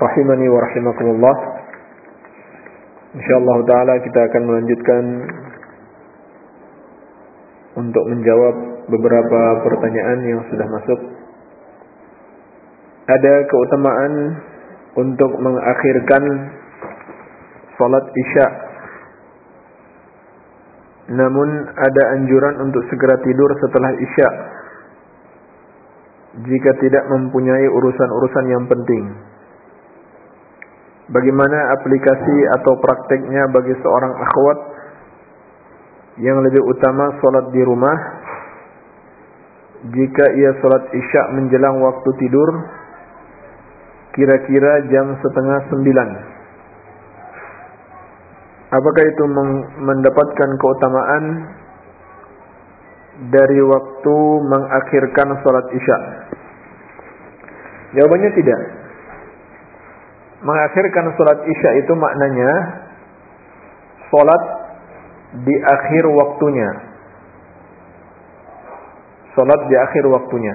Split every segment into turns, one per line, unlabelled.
rahimani wa rahimakumullah. Insyaallah taala kita akan melanjutkan untuk menjawab beberapa pertanyaan yang sudah masuk. Ada keutamaan untuk mengakhirkan salat Isya. Namun ada anjuran untuk segera tidur setelah Isya jika tidak mempunyai urusan-urusan yang penting. Bagaimana aplikasi atau prakteknya bagi seorang akhwat yang lebih utama solat di rumah? Jika ia solat isya menjelang waktu tidur kira-kira jam setengah sembilan. Apakah itu mendapatkan keutamaan dari waktu mengakhirkan solat isya? Jawabannya tidak mengakhirkan sholat isya itu maknanya sholat di akhir waktunya. Sholat di akhir waktunya.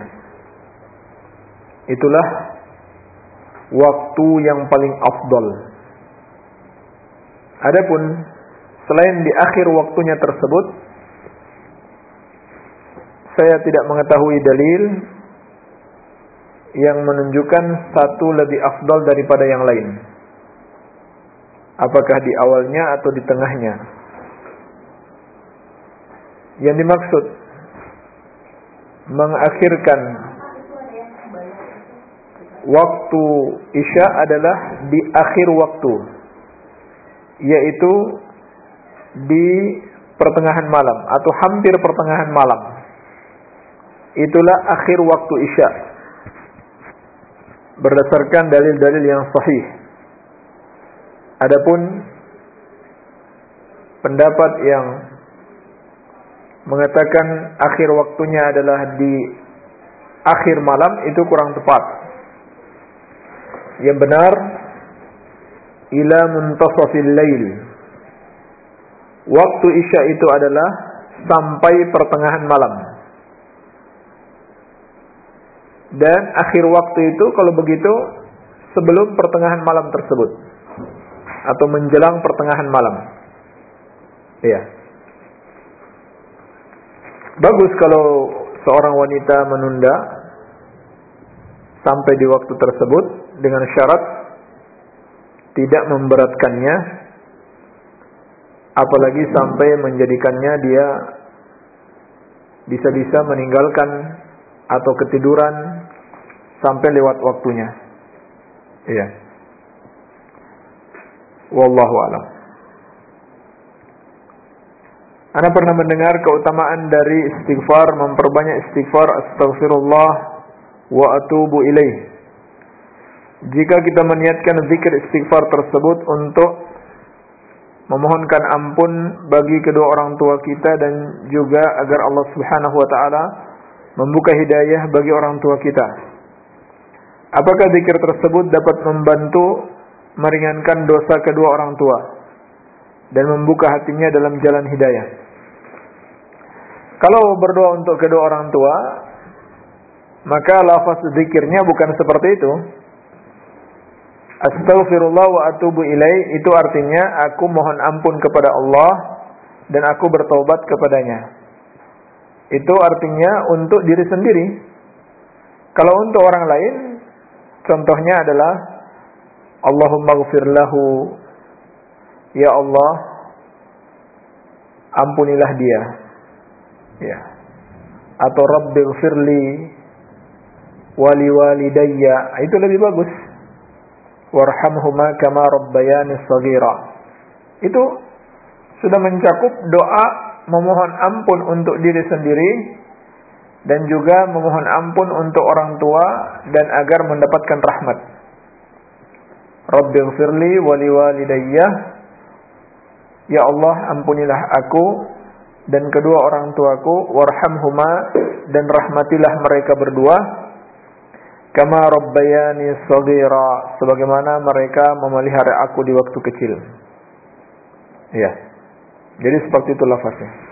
Itulah waktu yang paling afdol. Adapun selain di akhir waktunya tersebut, saya tidak mengetahui dalil yang menunjukkan satu lebih afdal daripada yang lain. Apakah di awalnya atau di tengahnya? Yang dimaksud mengakhirkan waktu Isya adalah di akhir waktu yaitu di pertengahan malam atau hampir pertengahan malam. Itulah akhir waktu Isya berdasarkan dalil-dalil yang sahih. Adapun pendapat yang mengatakan akhir waktunya adalah di akhir malam itu kurang tepat. Yang benar ila muntasafil lail. Waktu Isya itu adalah sampai pertengahan malam. Dan akhir waktu itu kalau begitu sebelum pertengahan malam tersebut atau menjelang pertengahan malam. Iya. Bagus kalau seorang wanita menunda sampai di waktu tersebut dengan syarat tidak memberatkannya apalagi sampai menjadikannya dia bisa-bisa meninggalkan atau ketiduran sampai lewat waktunya. Iya. Wallahu alam. Anda pernah mendengar keutamaan dari istighfar, memperbanyak istighfar, astaghfirullah wa atubu ilaih. Jika kita meniatkan zikir istighfar tersebut untuk memohonkan ampun bagi kedua orang tua kita dan juga agar Allah Subhanahu wa taala membuka hidayah bagi orang tua kita. Apakah zikir tersebut dapat membantu meringankan dosa kedua orang tua dan membuka hatinya dalam jalan hidayah? Kalau berdoa untuk kedua orang tua, maka lafaz zikirnya bukan seperti itu. Astaghfirullah wa atubu ilai itu artinya aku mohon ampun kepada Allah dan aku bertobat kepadanya. Itu artinya untuk diri sendiri. Kalau untuk orang lain, Contohnya adalah Allahumma gfir lahu Ya Allah Ampunilah dia. Ya. Atau Rabbi gfirli Wali walidayya. Itu lebih bagus. Warhamhuma kama rabbayani sagira Itu sudah mencakup doa memohon ampun untuk diri sendiri dan juga memohon ampun untuk orang tua dan agar mendapatkan rahmat. Rabbighfirli wa liwalidayya Ya Allah ampunilah aku dan kedua orang tuaku warhamhuma dan rahmatilah mereka berdua kama rabbayani shaghira sebagaimana mereka memelihara aku di waktu kecil. Ya. Jadi seperti itu lafaznya.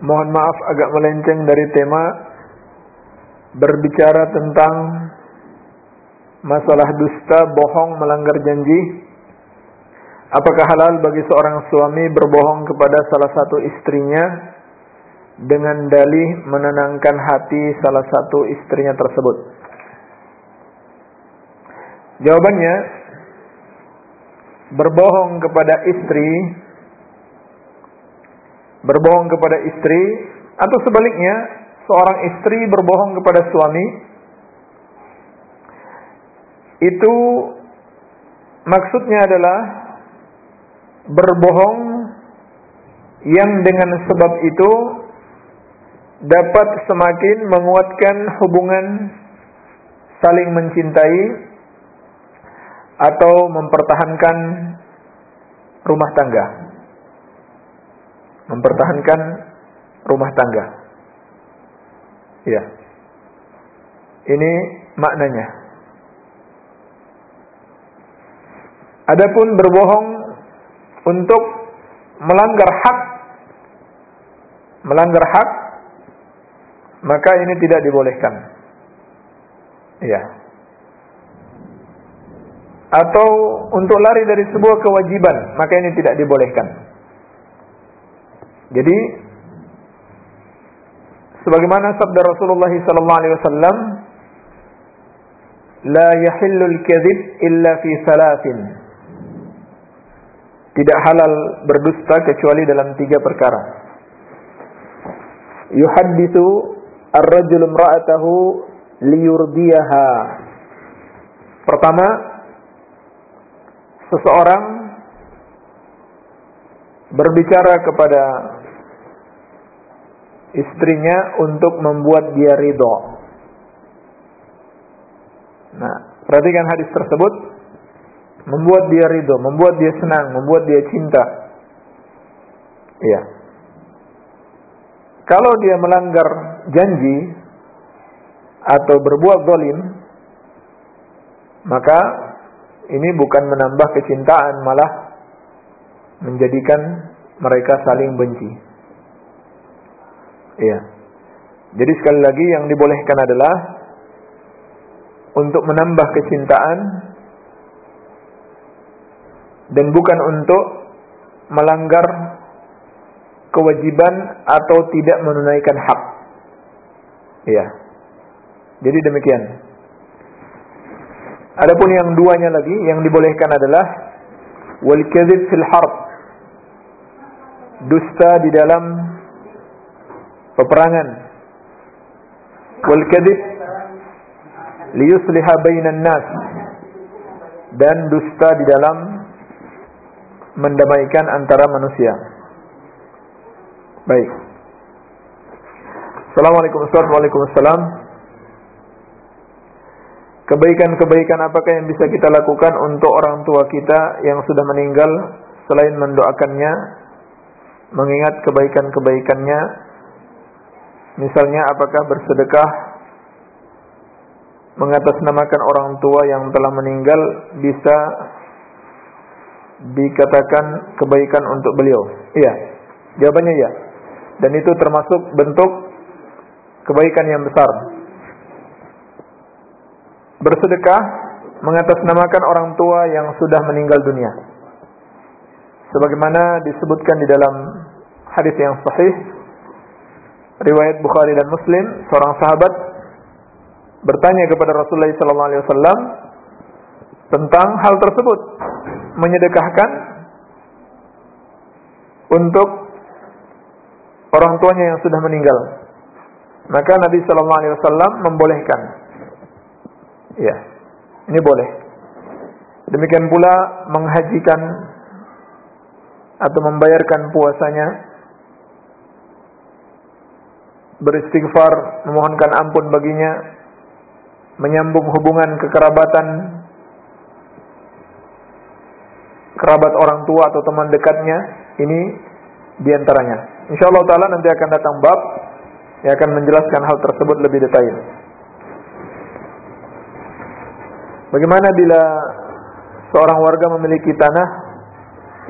Mohon maaf agak melenceng dari tema berbicara tentang masalah dusta, bohong, melanggar janji. Apakah halal bagi seorang suami berbohong kepada salah satu istrinya dengan dalih menenangkan hati salah satu istrinya tersebut? Jawabannya, berbohong kepada istri berbohong kepada istri atau sebaliknya seorang istri berbohong kepada suami itu maksudnya adalah berbohong yang dengan sebab itu dapat semakin menguatkan hubungan saling mencintai atau mempertahankan rumah tangga mempertahankan rumah tangga. Ya. Ini maknanya. Adapun berbohong untuk melanggar hak melanggar hak maka ini tidak dibolehkan. Ya. Atau untuk lari dari sebuah kewajiban, maka ini tidak dibolehkan. Jadi sebagaimana sabda Rasulullah sallallahu alaihi wasallam la yahillu al-kadhib illa fi salasin. Tidak halal berdusta kecuali dalam tiga perkara. Yuhaddithu ar-rajulu imra'atahu liyurdiyaha. Pertama seseorang berbicara kepada istrinya untuk membuat dia ridho. Nah, perhatikan hadis tersebut membuat dia ridho, membuat dia senang, membuat dia cinta. Iya. Kalau dia melanggar janji atau berbuat zalim, maka ini bukan menambah kecintaan, malah menjadikan mereka saling benci. Iya. Jadi sekali lagi yang dibolehkan adalah untuk menambah kecintaan dan bukan untuk melanggar kewajiban atau tidak menunaikan hak. Iya. Jadi demikian. Adapun yang duanya lagi yang dibolehkan adalah wal kadhib fil harb. Dusta di dalam peperangan wal kadhib liyusliha bainan nas dan dusta di dalam mendamaikan antara manusia. Baik. Assalamualaikum warahmatullahi wabarakatuh. Kebaikan-kebaikan apakah yang bisa kita lakukan untuk orang tua kita yang sudah meninggal selain mendoakannya, mengingat kebaikan-kebaikannya Misalnya apakah bersedekah mengatasnamakan orang tua yang telah meninggal bisa dikatakan kebaikan untuk beliau? Iya. Jawabannya iya. Dan itu termasuk bentuk kebaikan yang besar. Bersedekah mengatasnamakan orang tua yang sudah meninggal dunia. Sebagaimana disebutkan di dalam hadis yang sahih riwayat Bukhari dan Muslim, seorang sahabat bertanya kepada Rasulullah SAW tentang hal tersebut, menyedekahkan untuk orang tuanya yang sudah meninggal. Maka Nabi SAW membolehkan. Ya, ini boleh. Demikian pula menghajikan atau membayarkan puasanya, beristighfar, memohonkan ampun baginya, menyambung hubungan kekerabatan kerabat orang tua atau teman dekatnya, ini di antaranya. Insya Allah Taala nanti akan datang bab yang akan menjelaskan hal tersebut lebih detail. Bagaimana bila seorang warga memiliki tanah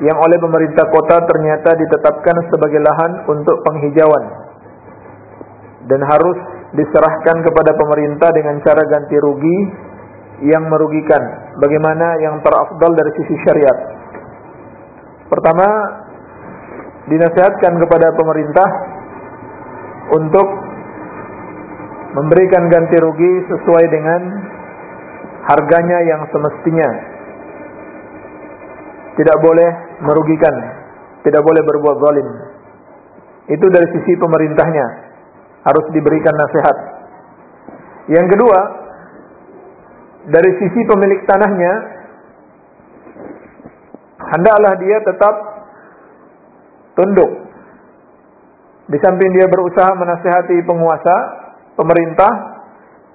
yang oleh pemerintah kota ternyata ditetapkan sebagai lahan untuk penghijauan dan harus diserahkan kepada pemerintah dengan cara ganti rugi yang merugikan. Bagaimana yang terafdal dari sisi syariat? Pertama, dinasihatkan kepada pemerintah untuk memberikan ganti rugi sesuai dengan harganya yang semestinya. Tidak boleh merugikan, tidak boleh berbuat zalim. Itu dari sisi pemerintahnya harus diberikan nasihat. Yang kedua, dari sisi pemilik tanahnya hendaklah dia tetap tunduk di samping dia berusaha menasihati penguasa, pemerintah,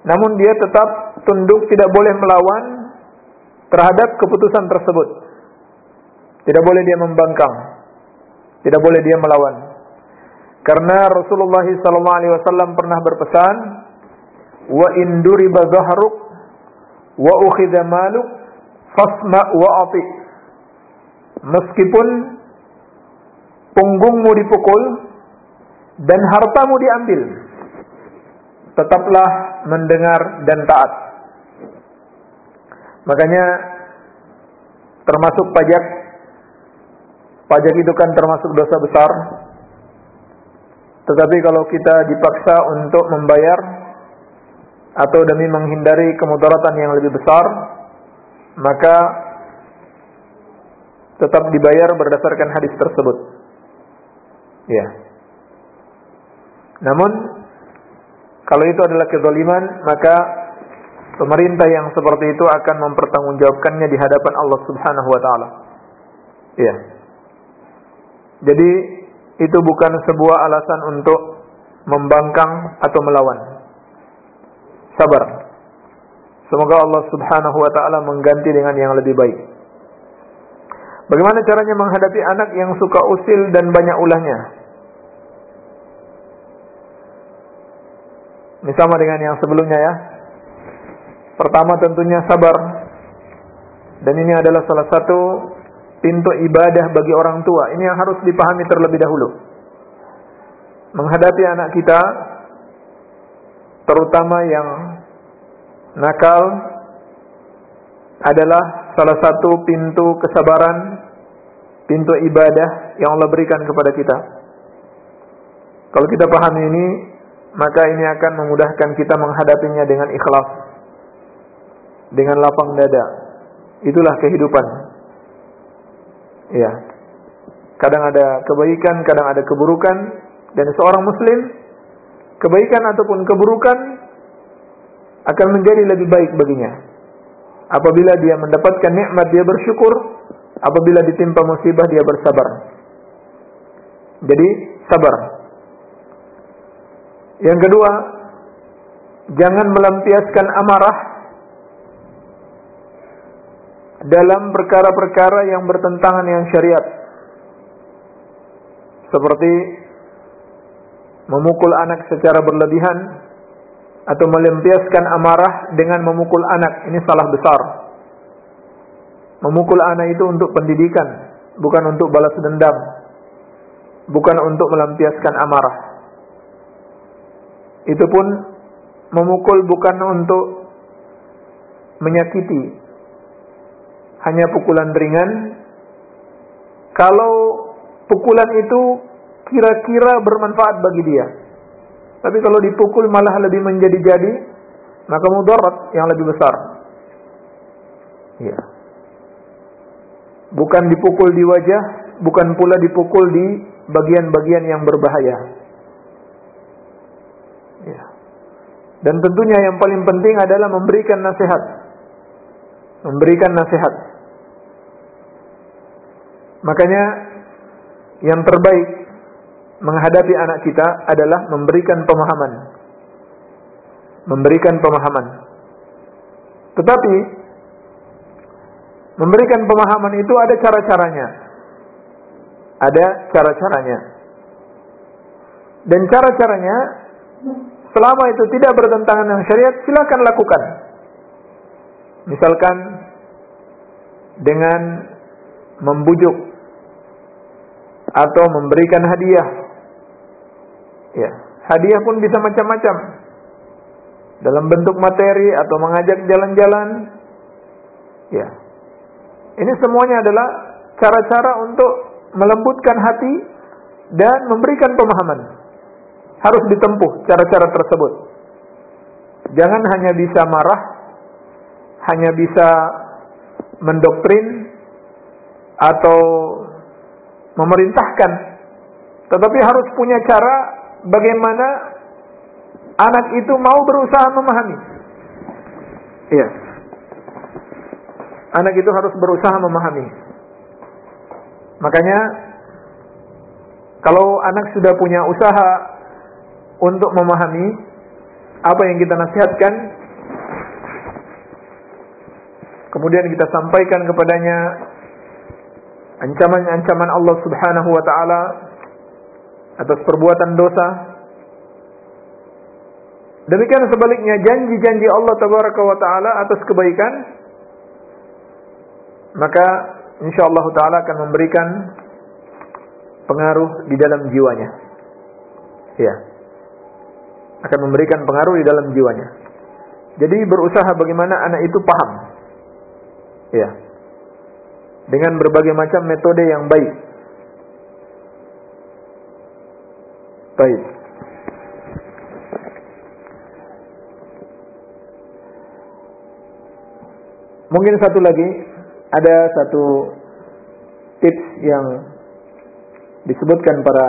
namun dia tetap tunduk tidak boleh melawan terhadap keputusan tersebut. Tidak boleh dia membangkang. Tidak boleh dia melawan. Karena Rasulullah SAW pernah berpesan, "Wa in duriba wa ukhidha maluk fasma wa ati." Meskipun punggungmu dipukul, dan hartamu diambil, tetaplah mendengar dan taat. Makanya termasuk pajak pajak itu kan termasuk dosa besar. Tetapi kalau kita dipaksa untuk membayar atau demi menghindari kemudaratan yang lebih besar, maka tetap dibayar berdasarkan hadis tersebut. Ya. Namun kalau itu adalah kezaliman, maka pemerintah yang seperti itu akan mempertanggungjawabkannya di hadapan Allah Subhanahu wa taala. Iya. Jadi itu bukan sebuah alasan untuk membangkang atau melawan. Sabar. Semoga Allah Subhanahu wa taala mengganti dengan yang lebih baik. Bagaimana caranya menghadapi anak yang suka usil dan banyak ulahnya? Ini sama dengan yang sebelumnya ya. Pertama tentunya sabar. Dan ini adalah salah satu pintu ibadah bagi orang tua. Ini yang harus dipahami terlebih dahulu. Menghadapi anak kita terutama yang nakal adalah salah satu pintu kesabaran, pintu ibadah yang Allah berikan kepada kita. Kalau kita pahami ini, maka ini akan memudahkan kita menghadapinya dengan ikhlas dengan lapang dada itulah kehidupan ya kadang ada kebaikan kadang ada keburukan. Dan seorang muslim kebaikan ataupun keburukan akan menjadi lebih baik baginya. Apabila dia mendapatkan nikmat dia bersyukur. Apabila ditimpa musibah dia bersabar. Jadi sabar. Yang kedua, jangan melampiaskan amarah dalam perkara-perkara yang bertentangan dengan syariat. Seperti memukul anak secara berlebihan atau melampiaskan amarah dengan memukul anak. Ini salah besar. Memukul anak itu untuk pendidikan, bukan untuk balas dendam. Bukan untuk melampiaskan amarah. Itu pun memukul bukan untuk menyakiti. Hanya pukulan ringan. Kalau pukulan itu kira-kira bermanfaat bagi dia. Tapi kalau dipukul malah lebih menjadi-jadi, maka mudarat yang lebih besar. Ya. Bukan dipukul di wajah, bukan pula dipukul di bagian-bagian yang berbahaya. Dan tentunya yang paling penting adalah memberikan nasihat. Memberikan nasihat. Makanya yang terbaik menghadapi anak kita adalah memberikan pemahaman. Memberikan pemahaman. Tetapi memberikan pemahaman itu ada cara-caranya. Ada cara-caranya. Dan cara-caranya selama itu tidak bertentangan dengan syariat silakan lakukan. Misalkan dengan membujuk atau memberikan hadiah. Ya, hadiah pun bisa macam-macam. Dalam bentuk materi atau mengajak jalan-jalan. Ya. Ini semuanya adalah cara-cara untuk melembutkan hati dan memberikan pemahaman. Harus ditempuh cara-cara tersebut. Jangan hanya bisa marah, hanya bisa mendoktrin atau memerintahkan, tetapi harus punya cara bagaimana anak itu mau berusaha memahami. Iya. Anak itu harus berusaha memahami. Makanya kalau anak sudah punya usaha untuk memahami apa yang kita nasihatkan, kemudian kita sampaikan kepadanya ancaman-ancaman Allah Subhanahu wa taala atas perbuatan dosa. Demikian sebaliknya janji-janji Allah Tabaraka wa taala atas kebaikan maka insyaallah taala akan memberikan pengaruh di dalam jiwanya. Ya. Akan memberikan pengaruh di dalam jiwanya. Jadi berusaha bagaimana anak itu paham. Ya dengan berbagai macam metode yang baik. Baik. Mungkin satu lagi ada satu tips yang disebutkan para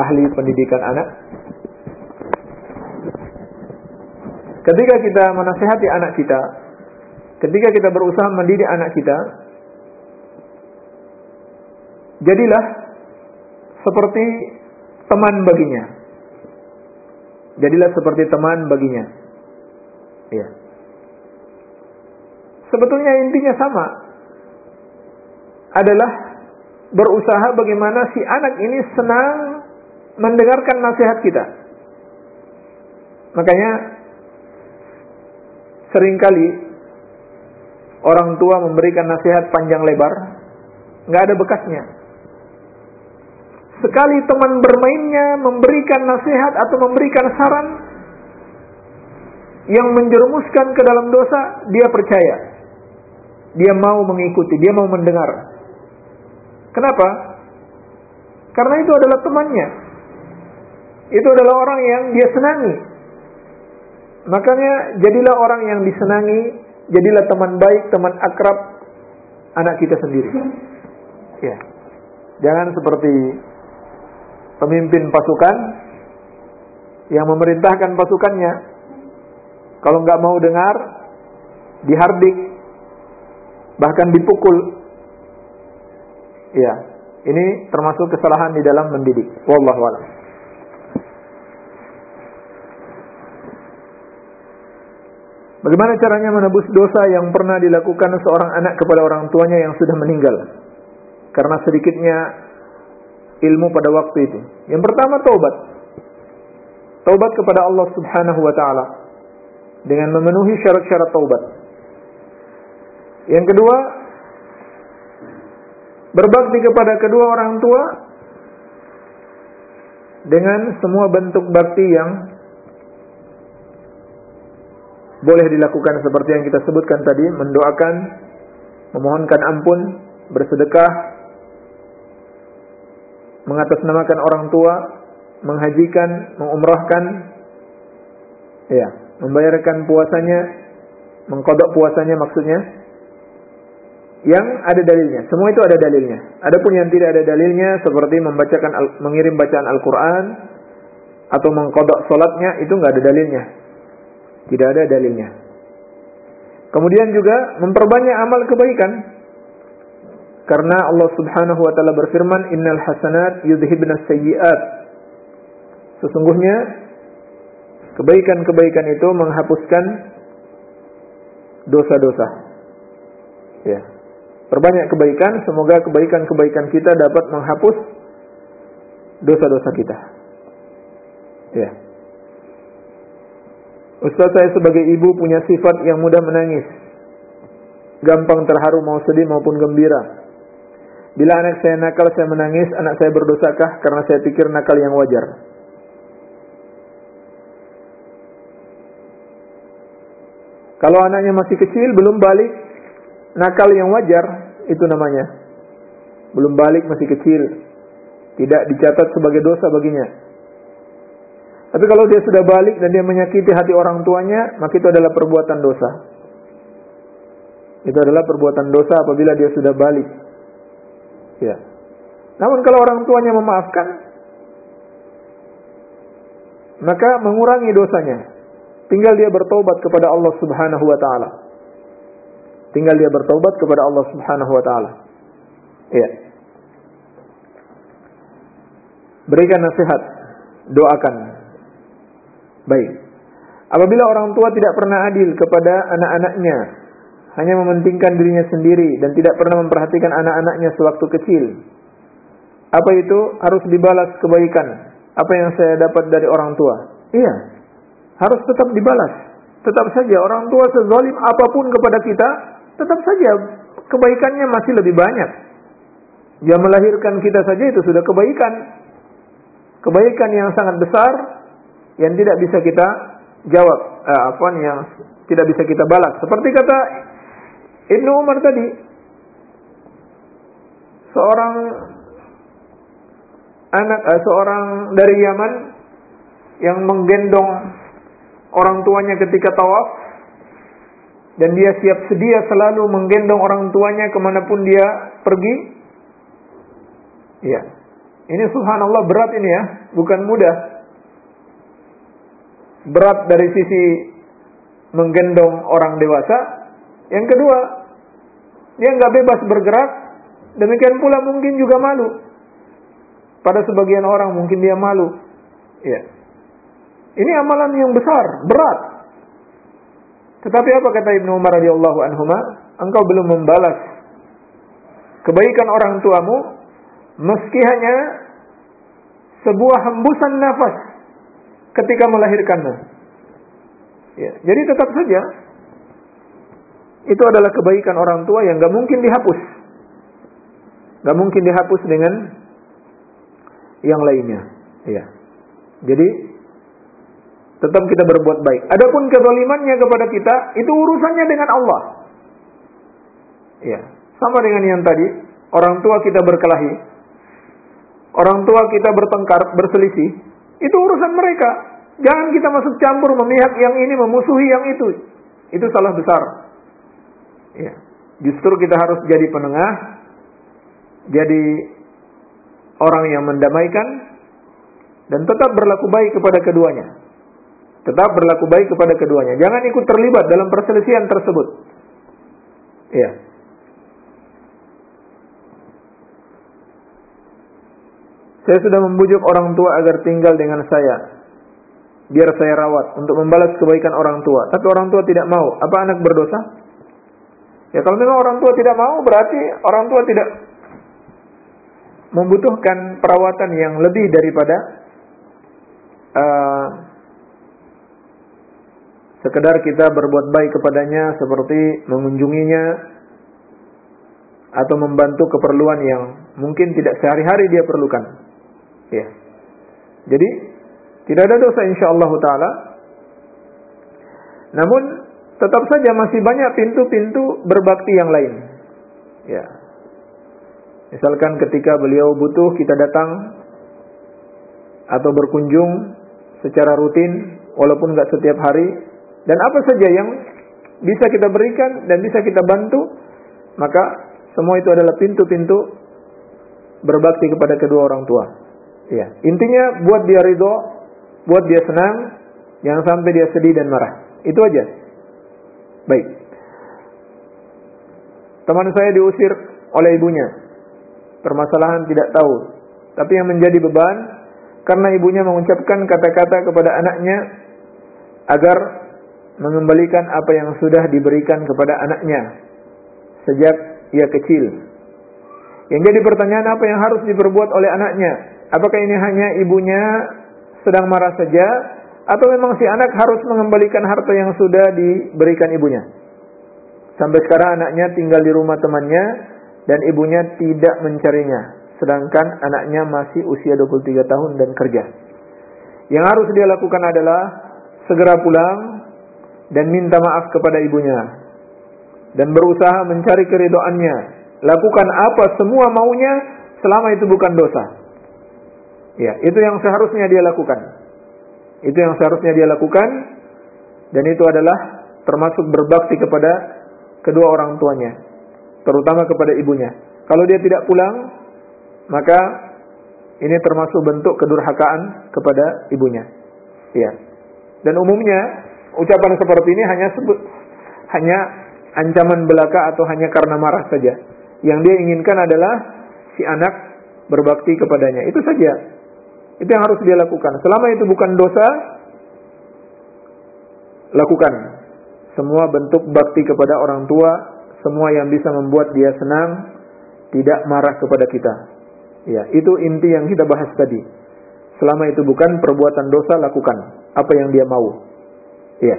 ahli pendidikan anak. Ketika kita menasehati anak kita, ketika kita berusaha mendidik anak kita, jadilah seperti teman baginya. Jadilah seperti teman baginya. Ya. Sebetulnya intinya sama. Adalah berusaha bagaimana si anak ini senang mendengarkan nasihat kita. Makanya sering kali orang tua memberikan nasihat panjang lebar, nggak ada bekasnya. Sekali teman bermainnya memberikan nasihat atau memberikan saran yang menjerumuskan ke dalam dosa, dia percaya. Dia mau mengikuti, dia mau mendengar. Kenapa? Karena itu adalah temannya. Itu adalah orang yang dia senangi. Makanya jadilah orang yang disenangi jadilah teman baik, teman akrab anak kita sendiri. Ya. Jangan seperti pemimpin pasukan yang memerintahkan pasukannya kalau nggak mau dengar dihardik bahkan dipukul. Ya, ini termasuk kesalahan di dalam mendidik. Wallahu a'lam. Bagaimana caranya menebus dosa yang pernah dilakukan seorang anak kepada orang tuanya yang sudah meninggal? Karena sedikitnya ilmu pada waktu itu. Yang pertama taubat. Taubat kepada Allah Subhanahu wa taala dengan memenuhi syarat-syarat taubat. Yang kedua, berbakti kepada kedua orang tua dengan semua bentuk bakti yang boleh dilakukan seperti yang kita sebutkan tadi, mendoakan, memohonkan ampun, bersedekah, mengatasnamakan orang tua, menghajikan, mengumrahkan, ya, membayarkan puasanya, mengkodok puasanya maksudnya, yang ada dalilnya. Semua itu ada dalilnya. Adapun yang tidak ada dalilnya seperti membacakan mengirim bacaan Al-Qur'an atau mengkodok solatnya itu nggak ada dalilnya. Tidak ada dalilnya. Kemudian juga memperbanyak amal kebaikan. Karena Allah Subhanahu wa taala berfirman, "Innal hasanat yudhibna sayyi'at." Sesungguhnya kebaikan-kebaikan itu menghapuskan dosa-dosa. Ya. Perbanyak kebaikan, semoga kebaikan-kebaikan kita dapat menghapus dosa-dosa kita. Ya. Ustaz saya sebagai ibu punya sifat yang mudah menangis. Gampang terharu mau sedih maupun gembira. Bila anak saya nakal saya menangis, anak saya berdosakah karena saya pikir nakal yang wajar? Kalau anaknya masih kecil belum balik nakal yang wajar itu namanya. Belum balik masih kecil. Tidak dicatat sebagai dosa baginya. Tapi kalau dia sudah balik dan dia menyakiti hati orang tuanya, maka itu adalah perbuatan dosa. Itu adalah perbuatan dosa apabila dia sudah balik. Ya. Namun kalau orang tuanya memaafkan, maka mengurangi dosanya. Tinggal dia bertobat kepada Allah Subhanahu wa taala. Tinggal dia bertobat kepada Allah Subhanahu wa taala. Ya. Berikan nasihat, doakan Baik. Apabila orang tua tidak pernah adil kepada anak-anaknya, hanya mementingkan dirinya sendiri dan tidak pernah memperhatikan anak-anaknya sewaktu kecil, apa itu harus dibalas kebaikan? Apa yang saya dapat dari orang tua? Iya, harus tetap dibalas. Tetap saja orang tua sezalim apa pun kepada kita, tetap saja kebaikannya masih lebih banyak. Dia melahirkan kita saja itu sudah kebaikan. Kebaikan yang sangat besar yang tidak bisa kita jawab, eh, apa yang tidak bisa kita balas. Seperti kata Ibnu Umar tadi, seorang anak eh, seorang dari Yaman yang menggendong orang tuanya ketika tawaf dan dia siap sedia selalu menggendong orang tuanya ke mana pun dia pergi. Ya, ini subhanallah berat ini ya, bukan mudah berat dari sisi menggendong orang dewasa. Yang kedua, dia nggak bebas bergerak. Demikian pula mungkin juga malu. Pada sebagian orang mungkin dia malu. Ya. Ini amalan yang besar, berat. Tetapi apa kata Ibnu Umar radhiyallahu anhu? Engkau belum membalas kebaikan orang tuamu meski hanya sebuah hembusan nafas ketika melahirkanmu. Ya, jadi tetap saja itu adalah kebaikan orang tua yang gak mungkin dihapus. Gak mungkin dihapus dengan yang lainnya. Ya. Jadi tetap kita berbuat baik. Adapun kezalimannya kepada kita itu urusannya dengan Allah. Ya, sama dengan yang tadi, orang tua kita berkelahi, orang tua kita bertengkar, berselisih, itu urusan mereka. Jangan kita masuk campur memihak yang ini memusuhi yang itu. Itu salah besar. Ya. Justru kita harus jadi penengah, jadi orang yang mendamaikan dan tetap berlaku baik kepada keduanya. Tetap berlaku baik kepada keduanya. Jangan ikut terlibat dalam perselisihan tersebut. Ya. Saya sudah membujuk orang tua agar tinggal dengan saya. Biar saya rawat untuk membalas kebaikan orang tua. Tapi orang tua tidak mau. Apa anak berdosa? Ya kalau memang orang tua tidak mau berarti orang tua tidak membutuhkan perawatan yang lebih daripada uh, sekedar kita berbuat baik kepadanya seperti mengunjunginya atau membantu keperluan yang mungkin tidak sehari-hari dia perlukan. Ya. Jadi tidak ada dosa insyaallah taala. Namun tetap saja masih banyak pintu-pintu berbakti yang lain. Ya. Misalkan ketika beliau butuh kita datang atau berkunjung secara rutin walaupun nggak setiap hari dan apa saja yang bisa kita berikan dan bisa kita bantu maka semua itu adalah pintu-pintu berbakti kepada kedua orang tua. Ya, intinya buat dia ridho, buat dia senang, jangan sampai dia sedih dan marah. Itu aja. Baik. Teman saya diusir oleh ibunya. permasalahan tidak tahu. Tapi yang menjadi beban karena ibunya mengucapkan kata-kata kepada anaknya agar mengembalikan apa yang sudah diberikan kepada anaknya sejak ia kecil. Yang jadi pertanyaan apa yang harus diperbuat oleh anaknya? Apakah ini hanya ibunya sedang marah saja atau memang si anak harus mengembalikan harta yang sudah diberikan ibunya? Sampai sekarang anaknya tinggal di rumah temannya dan ibunya tidak mencarinya, sedangkan anaknya masih usia 23 tahun dan kerja. Yang harus dia lakukan adalah segera pulang dan minta maaf kepada ibunya dan berusaha mencari keridoannya. Lakukan apa semua maunya selama itu bukan dosa. Ya, itu yang seharusnya dia lakukan. Itu yang seharusnya dia lakukan dan itu adalah termasuk berbakti kepada kedua orang tuanya, terutama kepada ibunya. Kalau dia tidak pulang, maka ini termasuk bentuk kedurhakaan kepada ibunya. Ya. Dan umumnya ucapan seperti ini hanya sebut hanya ancaman belaka atau hanya karena marah saja. Yang dia inginkan adalah si anak berbakti kepadanya. Itu saja. Itu yang harus dia lakukan. Selama itu bukan dosa, lakukan semua bentuk bakti kepada orang tua, semua yang bisa membuat dia senang, tidak marah kepada kita. Ya, itu inti yang kita bahas tadi. Selama itu bukan perbuatan dosa, lakukan apa yang dia mau. Ya.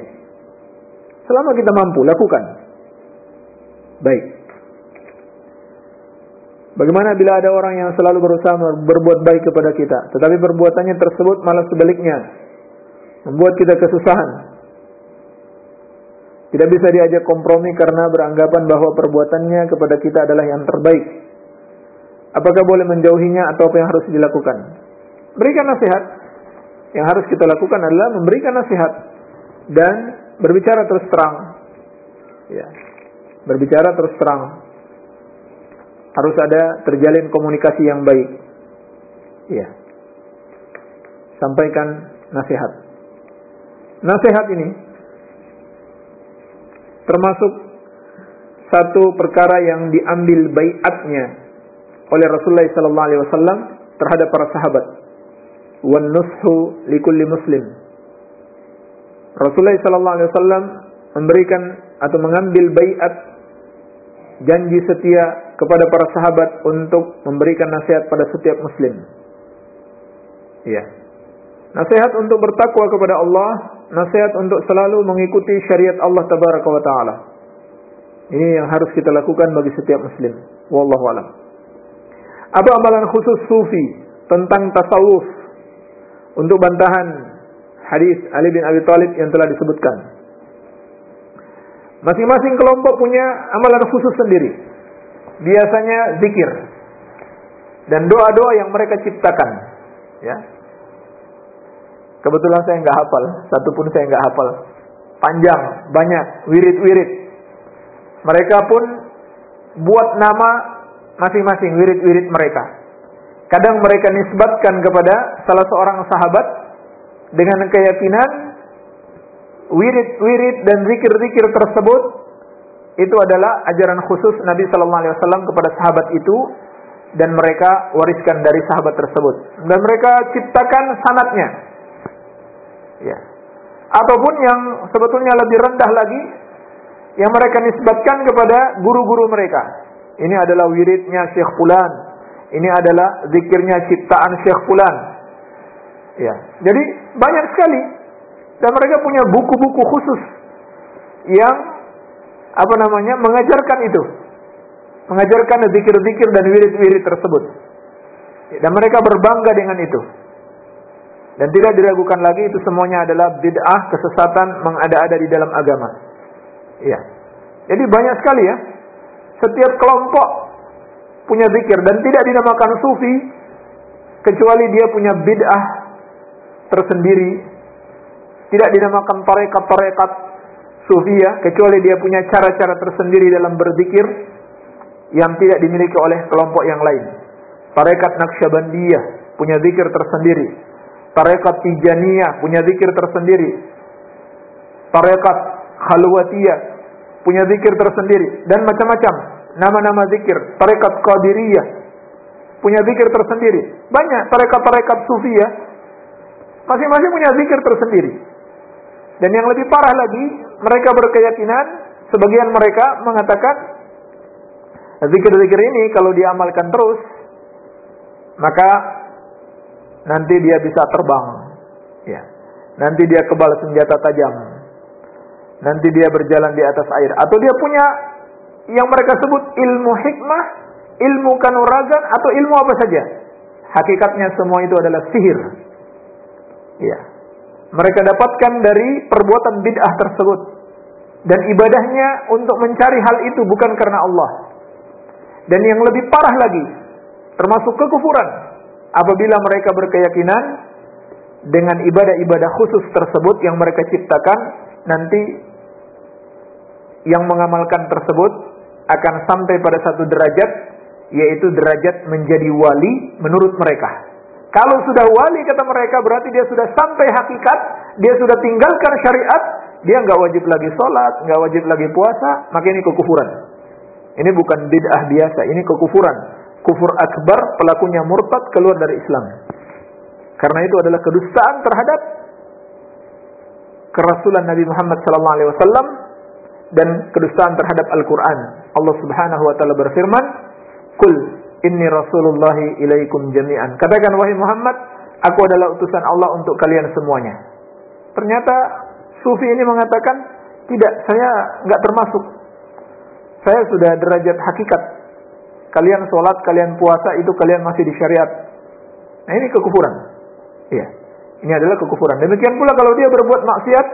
Selama kita mampu, lakukan. Baik. Bagaimana bila ada orang yang selalu berusaha berbuat baik kepada kita, tetapi perbuatannya tersebut malah sebaliknya membuat kita kesusahan, tidak bisa diajak kompromi karena beranggapan bahwa perbuatannya kepada kita adalah yang terbaik. Apakah boleh menjauhinya atau apa yang harus dilakukan? Berikan nasihat. Yang harus kita lakukan adalah memberikan nasihat dan berbicara terus terang. Ya. Berbicara terus terang. Harus ada terjalin komunikasi yang baik. Ya. Sampaikan nasihat. Nasihat ini termasuk satu perkara yang diambil baiatnya oleh Rasulullah sallallahu alaihi wasallam terhadap para sahabat. Wan nushu likulli muslim. Rasulullah sallallahu alaihi wasallam memberikan atau mengambil baiat janji setia kepada para sahabat untuk memberikan nasihat pada setiap muslim. Iya. Nasihat untuk bertakwa kepada Allah nasihat untuk selalu mengikuti syariat Allah tabaraka wa taala. Ini yang harus kita lakukan bagi setiap muslim. Wallahu alam. Apa amalan khusus sufi tentang tasawuf untuk bantahan hadis Ali bin Abi Thalib yang telah disebutkan? Masing-masing kelompok punya amalan khusus sendiri. Biasanya zikir dan doa-doa yang mereka ciptakan. Ya, Kebetulan saya nggak hafal, satu pun saya nggak hafal. Panjang, banyak, wirid-wirid. Mereka pun buat nama masing-masing wirid-wirid mereka. Kadang mereka nisbatkan kepada salah seorang sahabat dengan keyakinan wirid-wirid dan zikir-zikir tersebut itu adalah ajaran khusus Nabi Sallallahu Alaihi Wasallam kepada sahabat itu dan mereka wariskan dari sahabat tersebut dan mereka ciptakan sanatnya Ya. Ataupun yang sebetulnya lebih rendah lagi yang mereka nisbatkan kepada guru-guru mereka. Ini adalah wiridnya Syekh Fulan. Ini adalah zikirnya ciptaan Syekh Fulan. Ya. Jadi banyak sekali dan mereka punya buku-buku khusus yang apa namanya mengajarkan itu. Mengajarkan zikir-zikir dan wirid-wirid tersebut. Dan mereka berbangga dengan itu. Dan tidak diragukan lagi itu semuanya adalah bid'ah, kesesatan, mengada-ada di dalam agama. Iya. Jadi banyak sekali ya. Setiap kelompok punya zikir dan tidak dinamakan sufi kecuali dia punya bid'ah tersendiri. Tidak dinamakan tarekat-tarekat sufi ya, kecuali dia punya cara-cara tersendiri dalam berzikir yang tidak dimiliki oleh kelompok yang lain. Tarekat Naqsyabandiyah punya zikir tersendiri Tarekat Tijaniyah punya zikir tersendiri. Tarekat Khalwatiyah punya zikir tersendiri dan macam-macam nama-nama zikir. Tarekat Qadiriyah punya zikir tersendiri. Banyak tarekat-tarekat sufi ya. Masing-masing punya zikir tersendiri. Dan yang lebih parah lagi, mereka berkeyakinan, sebagian mereka mengatakan, zikir-zikir ini kalau diamalkan terus, maka nanti dia bisa terbang. Ya. Nanti dia kebal senjata tajam. Nanti dia berjalan di atas air. Atau dia punya yang mereka sebut ilmu hikmah, ilmu kanuragan, atau ilmu apa saja. Hakikatnya semua itu adalah sihir. Ya. Mereka dapatkan dari perbuatan bid'ah tersebut. Dan ibadahnya untuk mencari hal itu bukan karena Allah. Dan yang lebih parah lagi, termasuk kekufuran, apabila mereka berkeyakinan dengan ibadah-ibadah khusus tersebut yang mereka ciptakan, nanti yang mengamalkan tersebut akan sampai pada satu derajat, yaitu derajat menjadi wali menurut mereka. Kalau sudah wali kata mereka berarti dia sudah sampai hakikat, dia sudah tinggalkan syariat, dia nggak wajib lagi sholat, nggak wajib lagi puasa, maka ini kekufuran. Ini bukan bid'ah biasa, ini kekufuran. Kufur akbar, pelakunya murtad keluar dari Islam. Karena itu adalah kedustaan terhadap kerasulan Nabi Muhammad SAW dan kedustaan terhadap Al-Quran. Allah Subhanahu Wa Taala berfirman, "Kul Inni Rasulullahi ilaikum jami'an. Katakan wahai Muhammad, aku adalah utusan Allah untuk kalian semuanya. Ternyata sufi ini mengatakan, tidak, saya nggak termasuk. Saya sudah derajat hakikat. Kalian sholat, kalian puasa, itu kalian masih di syariat. Nah ini kekufuran. Iya. Ini adalah kekufuran. Demikian pula kalau dia berbuat maksiat,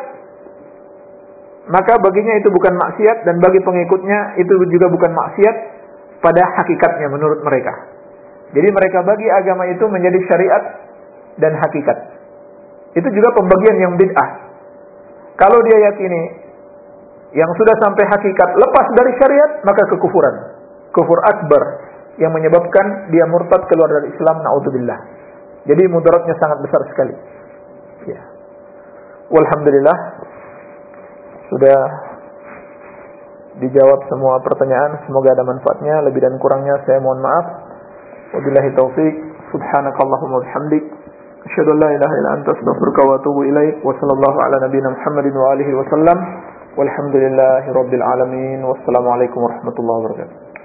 maka baginya itu bukan maksiat dan bagi pengikutnya itu juga bukan maksiat pada hakikatnya menurut mereka. Jadi mereka bagi agama itu menjadi syariat dan hakikat. Itu juga pembagian yang bid'ah. Kalau dia yakini yang sudah sampai hakikat lepas dari syariat, maka kekufuran. Kufur akbar yang menyebabkan dia murtad keluar dari Islam, naudzubillah. Jadi mudaratnya sangat besar sekali. Ya. Walhamdulillah sudah dijawab semua pertanyaan. Semoga ada manfaatnya. Lebih dan kurangnya saya mohon maaf. Wabillahi taufik. Subhanakallahumma bihamdik. Asyhadu an la ilaha illa anta astaghfiruka wa atubu ilaik. Wa sallallahu ala nabiyyina Muhammadin wa alihi wa sallam. Walhamdulillahi rabbil alamin. Wassalamualaikum warahmatullahi wabarakatuh.